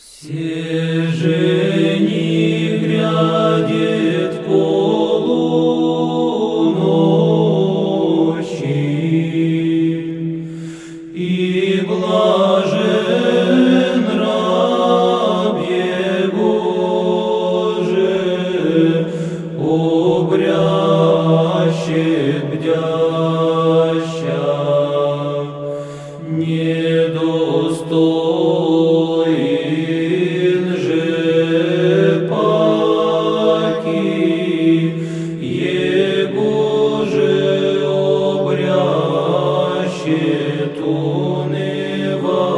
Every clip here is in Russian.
Сеже не грядет полуночи, И блажен раб Егоже, Убрящий бдяща. Universe.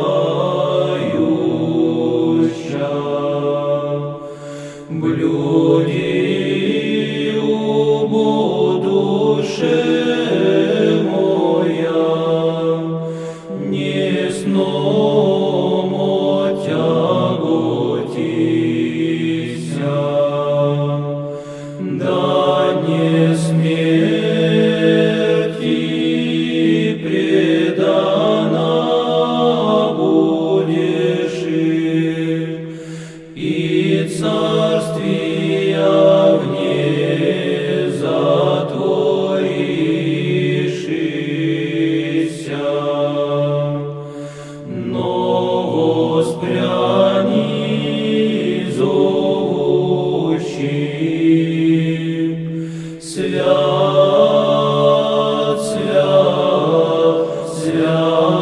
свят, свят, свят.